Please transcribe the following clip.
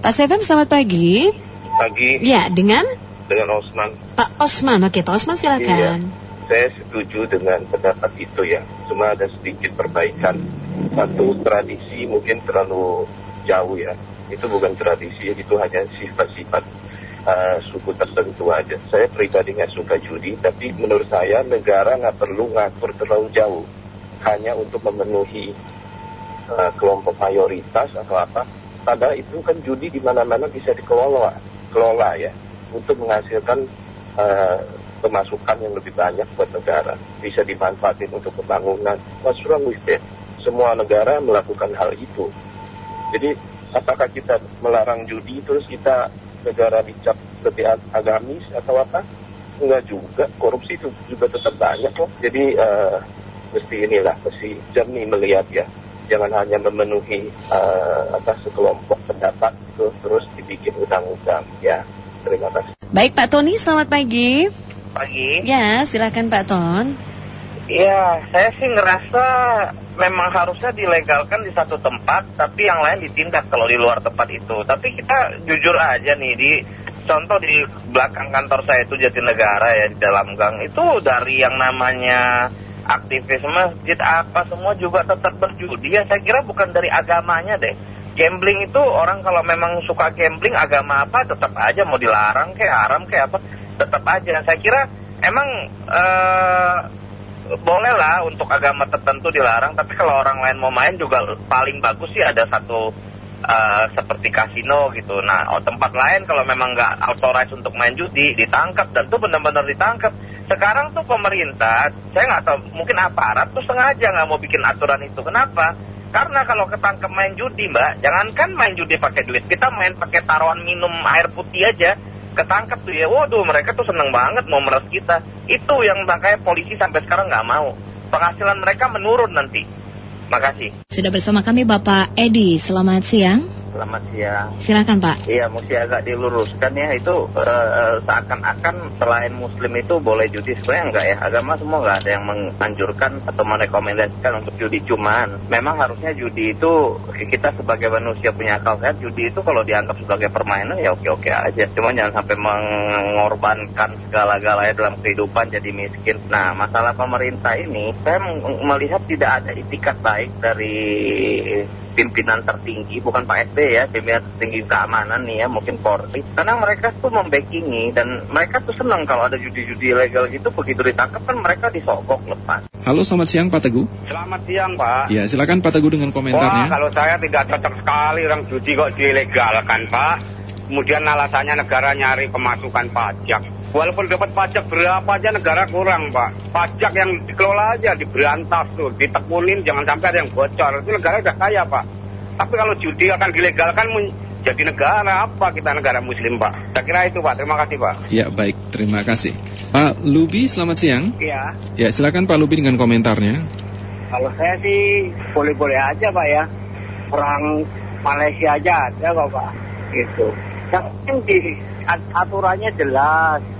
Pak Seven, selamat pagi. Pagi Ya, dengan dengan Osman. Pak Osman. Oke, Pak Osman silakan. Saya setuju dengan pendapat itu ya. Cuma ada sedikit perbaikan. Satu tradisi mungkin terlalu jauh ya. Itu bukan tradisi, itu hanya sifat-sifat uh, suku tertentu aja. Saya pribadi nggak suka judi, tapi menurut saya negara nggak perlu ngatur terlalu jauh. Hanya untuk memenuhi uh, kelompok mayoritas atau apa. Padahal itu kan judi di mana-mana bisa dikelola, kelola ya, untuk menghasilkan uh, pemasukan yang lebih banyak buat negara. Bisa dimanfaatin untuk pembangunan. What's wrong with that? Semua negara melakukan hal itu. Jadi apakah kita melarang judi terus kita negara dicap lebih ag- agamis atau apa? Enggak juga. Korupsi itu juga tetap banyak kok. Jadi eh, mesti inilah, mesti jernih melihat ya. Jangan hanya memenuhi eh, apa sekelompok pendapat itu terus dibikin undang-undang. Ya, terima kasih. Baik, Pak Tony, selamat pagi. Pagi. Ya, silakan Pak Ton. Ya, saya sih ngerasa memang harusnya dilegalkan di satu tempat, tapi yang lain ditindak kalau di luar tempat itu. Tapi kita jujur aja nih di contoh di belakang kantor saya itu Jatinegara ya di dalam gang itu dari yang namanya aktivis masjid apa semua juga tetap berjudi ya. Saya kira bukan dari agamanya deh. Gambling itu orang kalau memang suka gambling agama apa tetap aja. Mau dilarang kayak haram kayak apa tetap aja. Saya kira emang eh boleh lah untuk agama tertentu dilarang, tapi kalau orang lain mau main juga paling bagus sih ada satu eh, seperti kasino gitu. Nah, oh, tempat lain kalau memang nggak authorized untuk main judi ditangkap. Dan tuh benar-benar ditangkap. Sekarang tuh pemerintah, saya nggak tahu mungkin aparat tuh sengaja nggak mau bikin aturan itu. Kenapa? Karena kalau ketangkep main judi, mbak, jangankan main judi pakai duit, kita main pakai taruhan minum air putih aja ketangkep tuh ya, waduh mereka tuh seneng banget mau meres kita. Itu yang makanya polisi sampai sekarang nggak mau. Penghasilan mereka menurun nanti. Makasih. Sudah bersama kami Bapak Edi. Selamat siang. Selamat siang. Silakan Pak. Iya, mesti agak diluruskan ya itu eh, seakan-akan selain Muslim itu boleh judi sebenarnya enggak ya agama semua nggak ada yang menganjurkan atau merekomendasikan untuk judi cuman memang harusnya judi itu kita sebagai manusia punya akal sehat judi itu kalau dianggap sebagai permainan ya oke-oke aja cuman jangan sampai mengorbankan segala-galanya dalam kehidupan jadi miskin. Nah masalah pemerintah ini saya melihat tidak ada itikat baik dari pimpinan tertinggi, bukan Pak SBY ya, pimpinan tertinggi keamanan nih ya, mungkin Polri. Karena mereka tuh membackingi dan mereka tuh senang kalau ada judi-judi ilegal gitu, begitu ditangkap kan mereka disogok lepas. Halo, selamat siang Pak Teguh. Selamat siang Pak. Ya, silakan Pak Teguh dengan Wah komentarnya. kalau saya tidak cocok sekali orang judi kok dilegalkan Pak. Kemudian alasannya negara nyari pemasukan pajak. Walaupun dapat pajak berapa aja negara kurang Pak. Pajak yang dikelola aja diberantas tuh, ditekunin jangan sampai ada yang bocor. Itu negara udah kaya Pak. Tapi kalau judi akan dilegalkan jadi negara apa kita negara muslim Pak. Saya kira itu Pak. Terima kasih Pak. Ya, baik. Terima kasih. Pak Lubi, selamat siang. Iya. Ya, silakan Pak Lubi dengan komentarnya. Kalau saya sih boleh-boleh aja Pak ya. Orang Malaysia aja ada kok Pak. Gitu. Yang penting aturannya jelas.